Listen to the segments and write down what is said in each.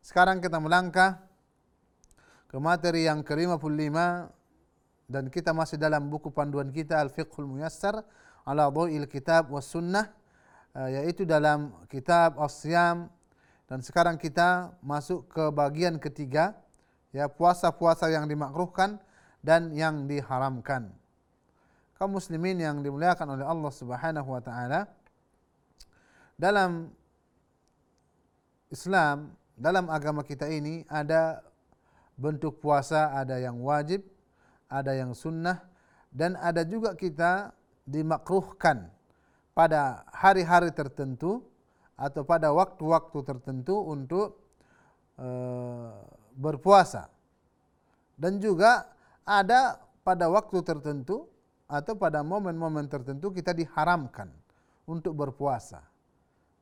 sekarang kita melangkah ke materi yang ke-55 dan kita masih dalam buku panduan kita Al-Fiqhul Muyassar ala Dhawil Kitab was Sunnah eh, yaitu dalam kitab As-Siyam dan sekarang kita masuk ke bagian ketiga ya puasa-puasa yang dimakruhkan dan yang diharamkan. Kaum muslimin yang dimuliakan oleh Allah Subhanahu wa taala dalam Islam dalam agama kita ini ada bentuk puasa, ada yang wajib, ada yang sunnah, dan ada juga kita dimakruhkan pada hari-hari tertentu atau pada waktu-waktu tertentu untuk e, berpuasa. Dan juga ada pada waktu tertentu atau pada momen-momen tertentu kita diharamkan untuk berpuasa.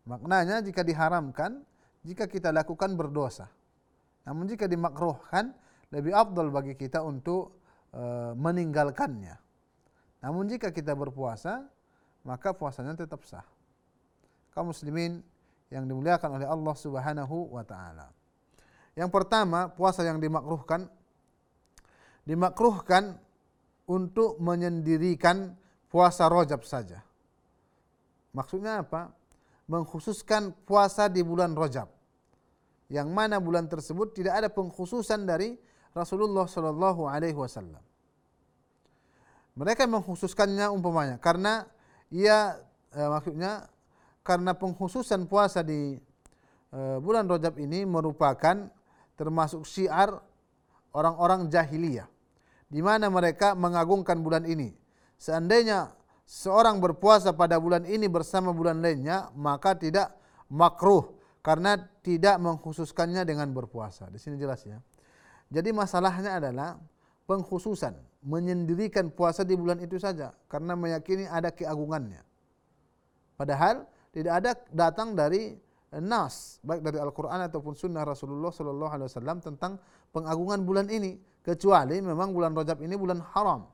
Maknanya jika diharamkan, jika kita lakukan berdosa. Namun jika dimakruhkan lebih afdal bagi kita untuk e, meninggalkannya. Namun jika kita berpuasa maka puasanya tetap sah. Kaum muslimin yang dimuliakan oleh Allah Subhanahu wa taala. Yang pertama, puasa yang dimakruhkan dimakruhkan untuk menyendirikan puasa Rajab saja. Maksudnya apa? Mengkhususkan puasa di bulan Rajab yang mana bulan tersebut tidak ada pengkhususan dari Rasulullah sallallahu alaihi wasallam. Mereka mengkhususkannya umpamanya karena ia eh, maksudnya karena pengkhususan puasa di eh, bulan Rajab ini merupakan termasuk syiar orang-orang jahiliyah di mana mereka mengagungkan bulan ini. Seandainya seorang berpuasa pada bulan ini bersama bulan lainnya maka tidak makruh karena tidak mengkhususkannya dengan berpuasa. Di sini jelas ya. Jadi masalahnya adalah pengkhususan, menyendirikan puasa di bulan itu saja karena meyakini ada keagungannya. Padahal tidak ada datang dari nas baik dari Al-Qur'an ataupun sunnah Rasulullah sallallahu alaihi wasallam tentang pengagungan bulan ini kecuali memang bulan Rajab ini bulan haram.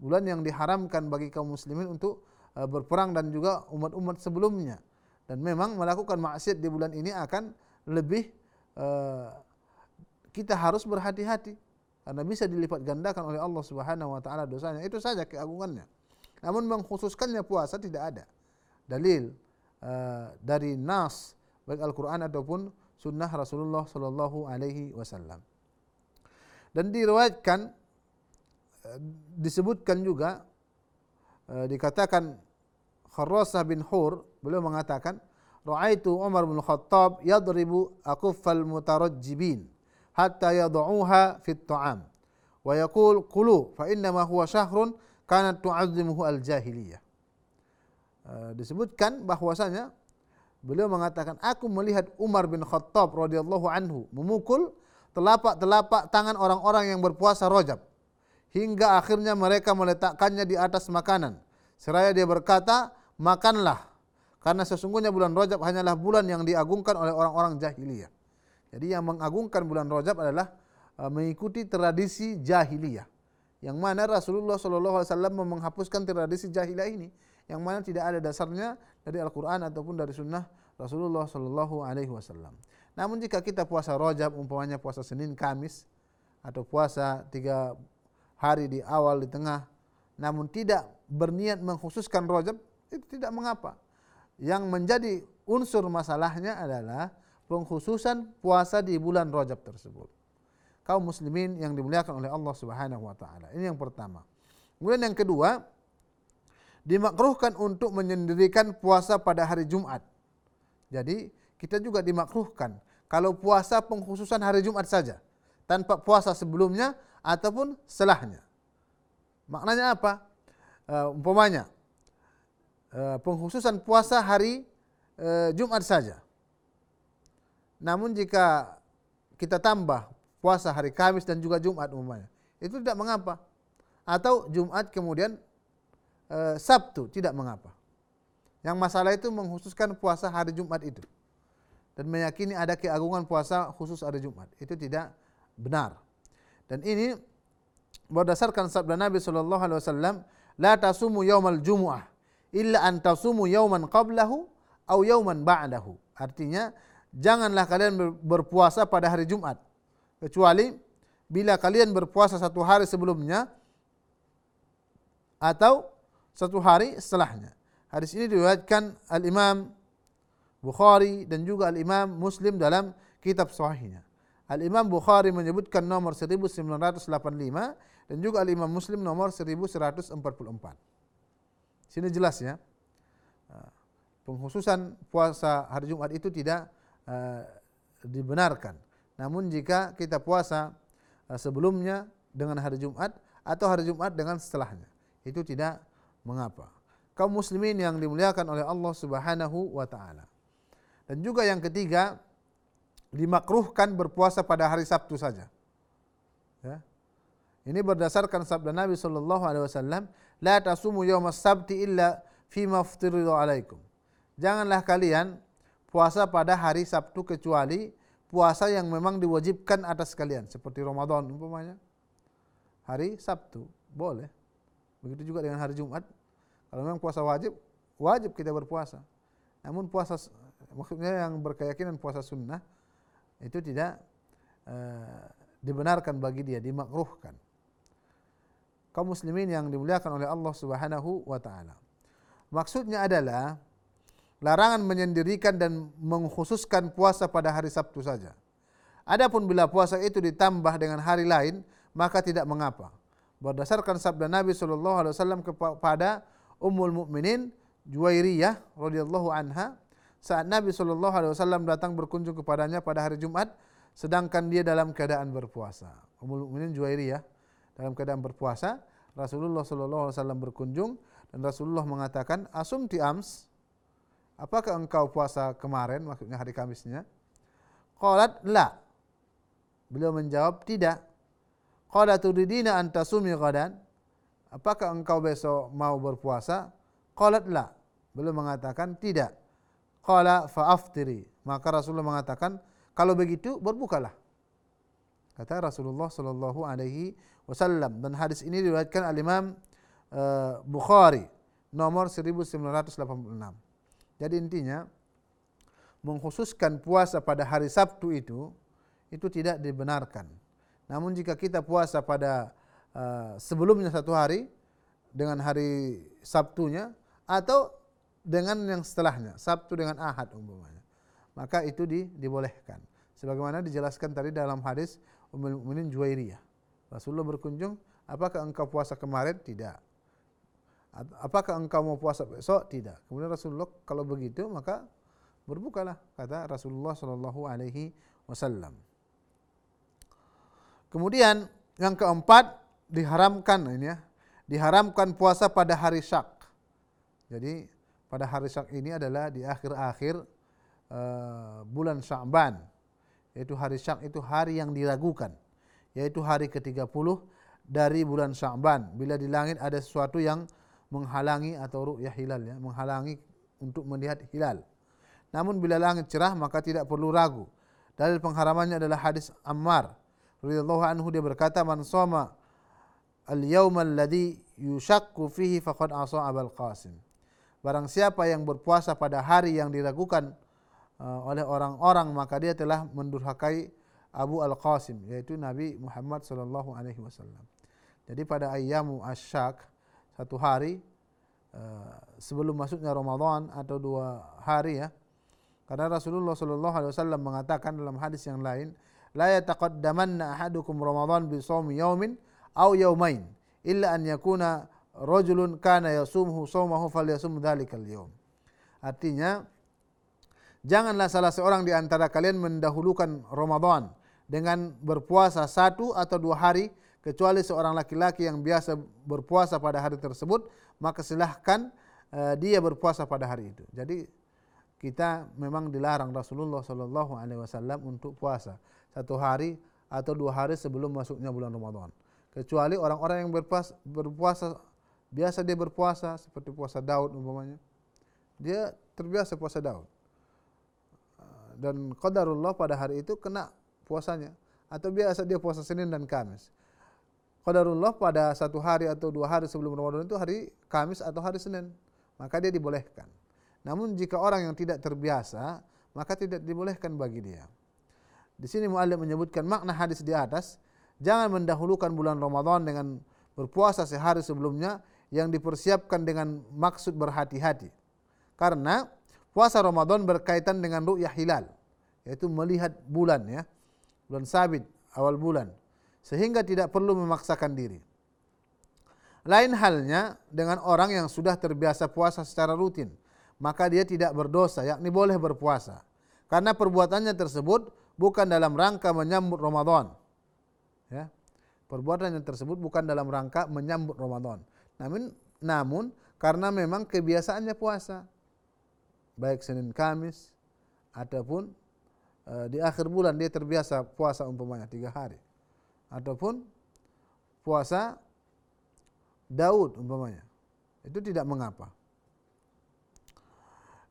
Bulan yang diharamkan bagi kaum muslimin untuk eh, berperang dan juga umat-umat sebelumnya dan memang melakukan maksiat di bulan ini akan lebih uh, kita harus berhati-hati. Karena bisa dilipat gandakan oleh Allah Subhanahu wa taala dosanya. Itu saja keagungannya. Namun mengkhususkannya puasa tidak ada. Dalil uh, dari nas baik Al-Qur'an ataupun sunnah Rasulullah sallallahu alaihi wasallam. Dan diriwayatkan uh, disebutkan juga dikatakan Kharrasah bin Hur beliau mengatakan Ra'aitu Umar bin Khattab yadribu akuffal mutarajjibin hatta yad'uha fit ta'am wa yaqul qulu fa inna ma huwa syahrun kanat tu'azzimuhu al-jahiliyah uh, disebutkan bahwasanya beliau mengatakan aku melihat Umar bin Khattab radhiyallahu anhu memukul telapak-telapak tangan orang-orang yang berpuasa Rajab. Hingga akhirnya mereka meletakkannya di atas makanan. Seraya dia berkata makanlah karena sesungguhnya bulan Rajab hanyalah bulan yang diagungkan oleh orang-orang jahiliyah. Jadi yang mengagungkan bulan Rajab adalah uh, mengikuti tradisi jahiliyah. Yang mana Rasulullah sallallahu alaihi menghapuskan tradisi jahiliyah ini yang mana tidak ada dasarnya dari Al-Qur'an ataupun dari sunnah Rasulullah wasallam. Namun jika kita puasa Rajab umpamanya puasa Senin Kamis atau puasa tiga hari di awal di tengah namun tidak berniat mengkhususkan Rajab itu tidak mengapa. Yang menjadi unsur masalahnya adalah pengkhususan puasa di bulan Rajab tersebut. Kaum muslimin yang dimuliakan oleh Allah Subhanahu wa taala. Ini yang pertama. Kemudian yang kedua, dimakruhkan untuk menyendirikan puasa pada hari Jumat. Jadi, kita juga dimakruhkan kalau puasa pengkhususan hari Jumat saja tanpa puasa sebelumnya ataupun setelahnya. Maknanya apa? Uh, umpamanya Eh, pengkhususan puasa hari uh, Jumat saja. Namun jika kita tambah puasa hari Kamis dan juga Jumat umumnya. Itu tidak mengapa. Atau Jumat kemudian e, Sabtu tidak mengapa. Yang masalah itu menghususkan puasa hari Jumat itu. Dan meyakini ada keagungan puasa khusus hari Jumat. Itu tidak benar. Dan ini berdasarkan sabda Nabi sallallahu alaihi wasallam, "La tasumu yaumal jumu'ah illa an tasumu yauman qablahu au yauman ba'dahu." Artinya, janganlah kalian berpuasa pada hari Jumat kecuali bila kalian berpuasa satu hari sebelumnya atau satu hari setelahnya. Hadis ini diriwayatkan Al-Imam Bukhari dan juga Al-Imam Muslim dalam kitab sahihnya. Al-Imam Bukhari menyebutkan nomor 1985 dan juga Al-Imam Muslim nomor 1144. Sini jelas ya. Penghususan puasa hari Jumat itu tidak uh, dibenarkan. Namun jika kita puasa uh, sebelumnya dengan hari Jumat atau hari Jumat dengan setelahnya, itu tidak mengapa. Kaum muslimin yang dimuliakan oleh Allah Subhanahu wa taala. Dan juga yang ketiga, dimakruhkan berpuasa pada hari Sabtu saja. Ya. Ini berdasarkan sabda Nabi sallallahu alaihi wasallam, "La tasumu yawm as-sabti illa fi ma ftiridu alaikum." Janganlah kalian puasa pada hari Sabtu kecuali puasa yang memang diwajibkan atas kalian seperti Ramadan umpamanya. Hari Sabtu boleh. Begitu juga dengan hari Jumat. Kalau memang puasa wajib, wajib kita berpuasa. Namun puasa maksudnya yang berkeyakinan puasa sunnah itu tidak uh, dibenarkan bagi dia, dimakruhkan. Kaum muslimin yang dimuliakan oleh Allah Subhanahu wa taala. Maksudnya adalah larangan menyendirikan dan mengkhususkan puasa pada hari Sabtu saja. Adapun bila puasa itu ditambah dengan hari lain, maka tidak mengapa. Berdasarkan sabda Nabi sallallahu alaihi wasallam kepada Ummul Mukminin Juwairiyah radhiyallahu anha, saat Nabi sallallahu alaihi wasallam datang berkunjung kepadanya pada hari Jumat sedangkan dia dalam keadaan berpuasa. Ummul Mukminin Juwairiyah dalam keadaan berpuasa, Rasulullah sallallahu alaihi wasallam berkunjung dan Rasulullah mengatakan, "Asum ti ams?" Apakah engkau puasa kemarin maksudnya hari Kamisnya? Qalat la. Beliau menjawab tidak. Qala turidina an tasumi ghadan? Apakah engkau besok mau berpuasa? Qalat la. Beliau mengatakan tidak qala fa'aftiri maka Rasulullah mengatakan kalau begitu berbukalah kata Rasulullah sallallahu alaihi wasallam dan hadis ini diriwayatkan oleh Imam uh, Bukhari nomor 1986 jadi intinya mengkhususkan puasa pada hari Sabtu itu itu tidak dibenarkan namun jika kita puasa pada uh, sebelumnya satu hari dengan hari Sabtunya atau dengan yang setelahnya, Sabtu dengan Ahad umpamanya. Maka itu di, dibolehkan. Sebagaimana dijelaskan tadi dalam hadis Ummul Mukminin Juwairiyah. Rasulullah berkunjung, apakah engkau puasa kemarin? Tidak. Apakah engkau mau puasa besok? Tidak. Kemudian Rasulullah kalau begitu maka berbukalah kata Rasulullah sallallahu alaihi wasallam. Kemudian yang keempat diharamkan ini ya, diharamkan puasa pada hari Syak. Jadi pada hari Syak ini adalah di akhir-akhir uh, bulan Sya'ban. Yaitu hari Syak itu hari yang diragukan. Yaitu hari ke-30 dari bulan Sya'ban. Bila di langit ada sesuatu yang menghalangi atau ru'yah hilal. ya Menghalangi untuk melihat hilal. Namun bila langit cerah maka tidak perlu ragu. Dalil pengharamannya adalah hadis Ammar. Ridallahu anhu dia berkata, Man soma al-yawma alladhi yushakku fihi faqad asa abal qasim. Barang siapa yang berpuasa pada hari yang diragukan oleh orang-orang maka dia telah mendurhakai Abu Al-Qasim yaitu Nabi Muhammad sallallahu alaihi wasallam. Jadi pada ayyamu asyak satu hari uh, sebelum masuknya Ramadan atau dua hari ya. Karena Rasulullah sallallahu alaihi wasallam mengatakan dalam hadis yang lain, la yataqaddamanna ahadukum Ramadan bi shaumi yaumin aw yaumain illa an yakuna rajulun kana yasumhu sawmahu falyasum dzalikal yawm. Artinya janganlah salah seorang di antara kalian mendahulukan Ramadan dengan berpuasa satu atau dua hari kecuali seorang laki-laki yang biasa berpuasa pada hari tersebut maka silahkan uh, dia berpuasa pada hari itu. Jadi kita memang dilarang Rasulullah sallallahu alaihi wasallam untuk puasa satu hari atau dua hari sebelum masuknya bulan Ramadan. Kecuali orang-orang yang berpuasa, berpuasa biasa dia berpuasa seperti puasa Daud umpamanya. Dia terbiasa puasa Daud. Dan qadarullah pada hari itu kena puasanya atau biasa dia puasa Senin dan Kamis. Qadarullah pada satu hari atau dua hari sebelum Ramadan itu hari Kamis atau hari Senin, maka dia dibolehkan. Namun jika orang yang tidak terbiasa, maka tidak dibolehkan bagi dia. Di sini muallim menyebutkan makna hadis di atas, jangan mendahulukan bulan Ramadan dengan berpuasa sehari sebelumnya yang dipersiapkan dengan maksud berhati-hati. Karena puasa Ramadan berkaitan dengan ru'yah hilal, yaitu melihat bulan ya. Bulan sabit awal bulan sehingga tidak perlu memaksakan diri. Lain halnya dengan orang yang sudah terbiasa puasa secara rutin, maka dia tidak berdosa, yakni boleh berpuasa. Karena perbuatannya tersebut bukan dalam rangka menyambut Ramadan. Ya. Perbuatannya tersebut bukan dalam rangka menyambut Ramadan. Namun, namun karena memang kebiasaannya puasa. Baik Senin Kamis ataupun e, di akhir bulan dia terbiasa puasa umpamanya tiga hari. Ataupun puasa Daud umpamanya. Itu tidak mengapa.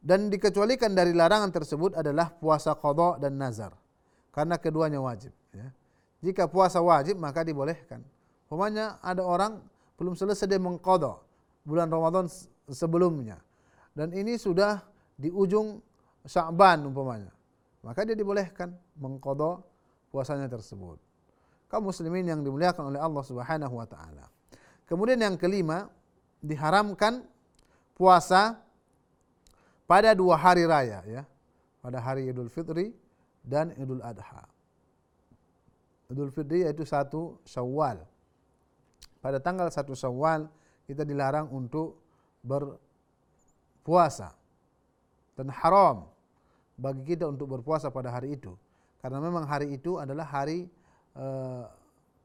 Dan dikecualikan dari larangan tersebut adalah puasa qadha dan nazar karena keduanya wajib. Ya. Jika puasa wajib maka dibolehkan. Pemanya ada orang belum selesai dia mengkodok bulan Ramadan sebelumnya dan ini sudah di ujung Syaban umpamanya maka dia dibolehkan mengkodok puasanya tersebut. Kaum muslimin yang dimuliakan oleh Allah Subhanahu wa taala. Kemudian yang kelima diharamkan puasa pada dua hari raya ya. Pada hari Idul Fitri dan Idul Adha. Idul Fitri yaitu satu Syawal. Pada tanggal satu Syawal kita dilarang untuk berpuasa dan haram bagi kita untuk berpuasa pada hari itu karena memang hari itu adalah hari e,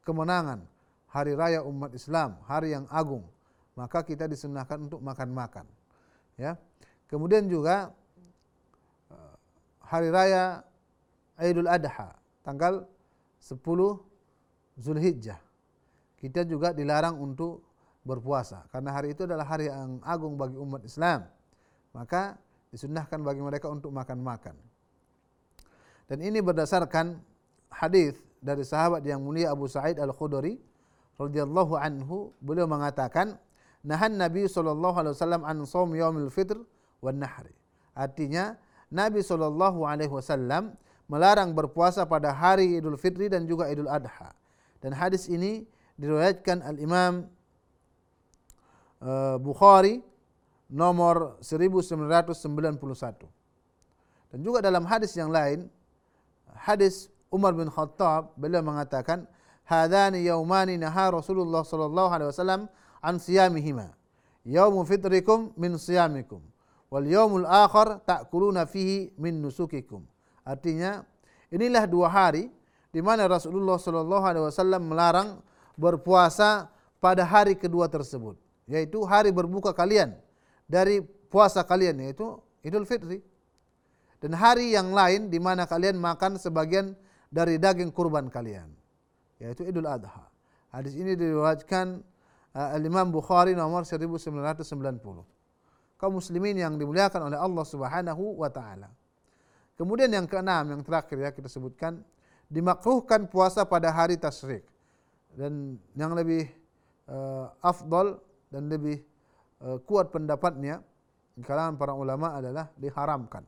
kemenangan, hari raya umat Islam, hari yang agung. Maka kita disunahkan untuk makan-makan. Ya. Kemudian juga eh, hari raya Aidul Adha tanggal 10 Zulhijjah. Kita juga dilarang untuk berpuasa karena hari itu adalah hari yang agung bagi umat Islam. Maka disunahkan bagi mereka untuk makan-makan. Dan ini berdasarkan hadis dari sahabat yang mulia Abu Sa'id Al-Khudri radhiyallahu anhu beliau mengatakan nahan Nabi sallallahu alaihi wasallam an shaum yaumil fitr wan nahri. Artinya Nabi sallallahu alaihi wasallam melarang berpuasa pada hari Idul Fitri dan juga Idul Adha. Dan hadis ini diriwayatkan Al Imam uh, Bukhari nomor 1991. Dan juga dalam hadis yang lain, hadis Umar bin Khattab beliau mengatakan, "Hadani yaumani naha Rasulullah sallallahu alaihi wasallam an siyamihima. Yaumu fitrikum min siyamikum wal yaumul akhar ta'kuluna fihi min nusukikum." Artinya inilah dua hari di mana Rasulullah Sallallahu Alaihi Wasallam melarang berpuasa pada hari kedua tersebut, yaitu hari berbuka kalian dari puasa kalian yaitu Idul Fitri dan hari yang lain di mana kalian makan sebagian dari daging kurban kalian yaitu Idul Adha. Hadis ini diriwayatkan uh, Imam Bukhari nomor 1990. Kaum muslimin yang dimuliakan oleh Allah Subhanahu wa taala. Kemudian yang keenam yang terakhir ya kita sebutkan dimakruhkan puasa pada hari tasyrik dan yang lebih uh, afdal dan lebih uh, kuat pendapatnya di kalangan para ulama adalah diharamkan.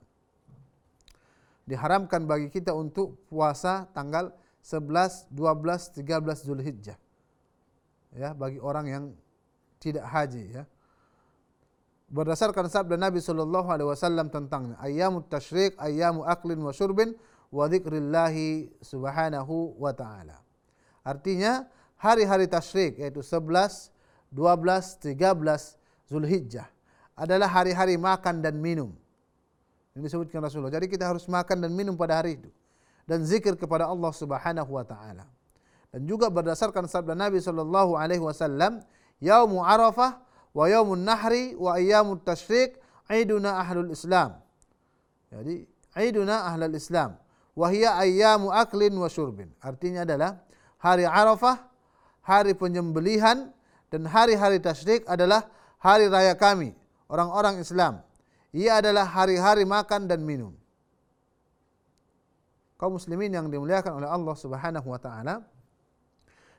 Diharamkan bagi kita untuk puasa tanggal 11, 12, 13 Zulhijjah. Ya, bagi orang yang tidak haji ya berdasarkan sabda Nabi sallallahu alaihi wasallam tentangnya ayyamut tasyrik ayyamu aklin wa syurbin wa dzikrillah subhanahu wa taala artinya hari-hari tasyrik yaitu 11 12 13 Zulhijjah adalah hari-hari makan dan minum ini disebutkan Rasulullah. Jadi kita harus makan dan minum pada hari itu dan zikir kepada Allah Subhanahu wa taala. Dan juga berdasarkan sabda Nabi sallallahu alaihi wasallam yaumu arafah wa yaumun nahri wa ayyamut tasyrik aiduna ahlul islam. Jadi aiduna ahlul islam wahia ayyamu aklin wa syurbin. Artinya adalah hari Arafah, hari penyembelihan dan hari-hari tasyrik adalah hari raya kami, orang-orang Islam. Ia adalah hari-hari makan dan minum. Kaum muslimin yang dimuliakan oleh Allah Subhanahu wa taala.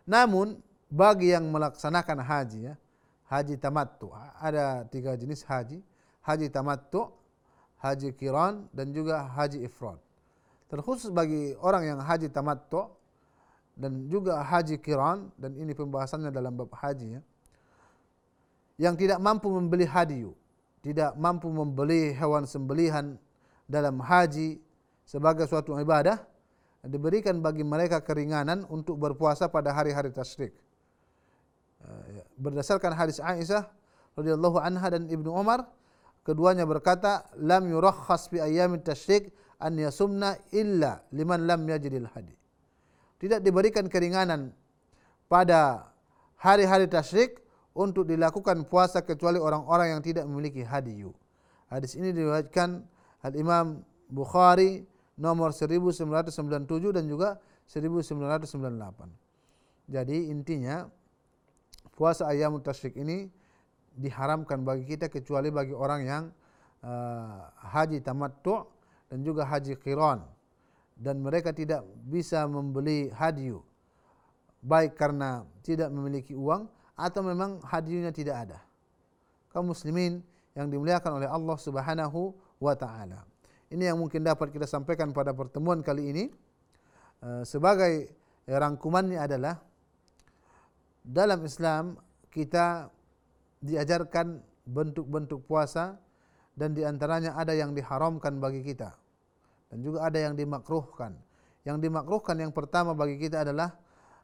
Namun bagi yang melaksanakan haji ya, haji tamattu ada tiga jenis haji, haji tamattu, haji kiran dan juga haji ifrad. Terkhusus bagi orang yang haji tamattu dan juga haji kiran dan ini pembahasannya dalam bab haji ya. Yang tidak mampu membeli hadiyu, tidak mampu membeli hewan sembelihan dalam haji sebagai suatu ibadah diberikan bagi mereka keringanan untuk berpuasa pada hari-hari tasyrik. Ya, berdasarkan hadis Aisyah radhiyallahu anha dan Ibnu Umar, keduanya berkata, "Lam yurakhas bi ayyamit tasyrik an yasumna illa liman lam yajidil hadi. Tidak diberikan keringanan pada hari-hari tasyrik untuk dilakukan puasa kecuali orang-orang yang tidak memiliki hadiyu. Hadis ini diriwayatkan Al Imam Bukhari nomor 1997 dan juga 1998. Jadi intinya puasa ayam tasyrik ini diharamkan bagi kita kecuali bagi orang yang uh, haji tamattu' dan juga haji qiran dan mereka tidak bisa membeli hadiu baik karena tidak memiliki uang atau memang hadiunya tidak ada. Kaum muslimin yang dimuliakan oleh Allah Subhanahu wa taala. Ini yang mungkin dapat kita sampaikan pada pertemuan kali ini. Eh, sebagai rangkumannya adalah dalam Islam kita diajarkan bentuk-bentuk puasa dan di antaranya ada yang diharamkan bagi kita. Dan juga ada yang dimakruhkan. Yang dimakruhkan yang pertama bagi kita adalah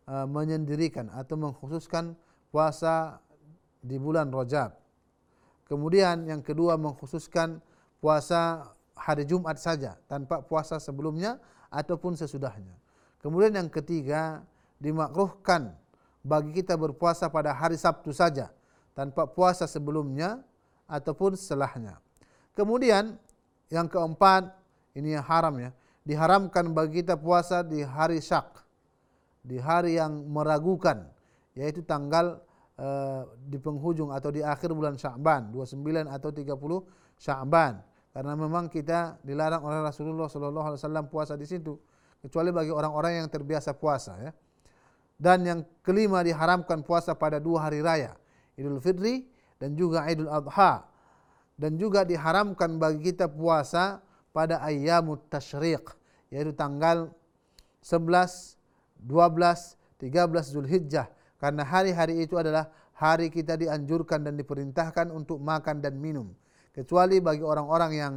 uh, menyendirikan atau mengkhususkan puasa di bulan Rajab. Kemudian yang kedua mengkhususkan puasa hari Jumat saja tanpa puasa sebelumnya ataupun sesudahnya. Kemudian yang ketiga dimakruhkan bagi kita berpuasa pada hari Sabtu saja tanpa puasa sebelumnya ataupun setelahnya. Kemudian yang keempat ini yang haram ya. Diharamkan bagi kita puasa di hari syak. Di hari yang meragukan. Yaitu tanggal uh, di penghujung atau di akhir bulan Sya'ban. 29 atau 30 Sya'ban. Karena memang kita dilarang oleh Rasulullah SAW puasa di situ. Kecuali bagi orang-orang yang terbiasa puasa ya. Dan yang kelima diharamkan puasa pada dua hari raya. Idul Fitri dan juga Idul Adha. Dan juga diharamkan bagi kita puasa pada ayyamut tasyriq yaitu tanggal 11, 12, 13 Zulhijjah karena hari-hari itu adalah hari kita dianjurkan dan diperintahkan untuk makan dan minum. Kecuali bagi orang-orang yang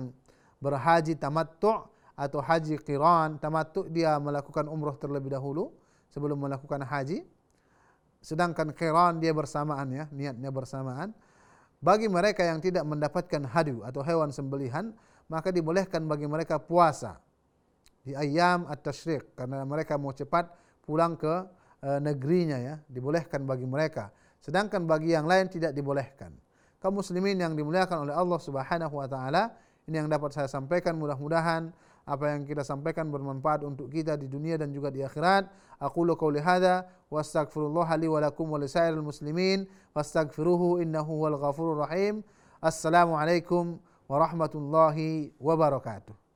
berhaji tamattu' atau haji qiran tamattu' dia melakukan umrah terlebih dahulu sebelum melakukan haji. Sedangkan qiran dia bersamaan ya niatnya bersamaan. Bagi mereka yang tidak mendapatkan hadu atau hewan sembelihan maka dibolehkan bagi mereka puasa di ayam at-tasyriq karena mereka mau cepat pulang ke e, negerinya ya dibolehkan bagi mereka. Sedangkan bagi yang lain tidak dibolehkan. Kaum muslimin yang dimuliakan oleh Allah Subhanahu wa taala ini yang dapat saya sampaikan. Mudah-mudahan apa yang kita sampaikan bermanfaat untuk kita di dunia dan juga di akhirat. Aqulu qouli hadza wastaghfirullah li wa lakum wa lisairil muslimin wastaghfiruhu innahu wal ghafurur rahim. Assalamu alaikum warahmatullahi wabarakatuh.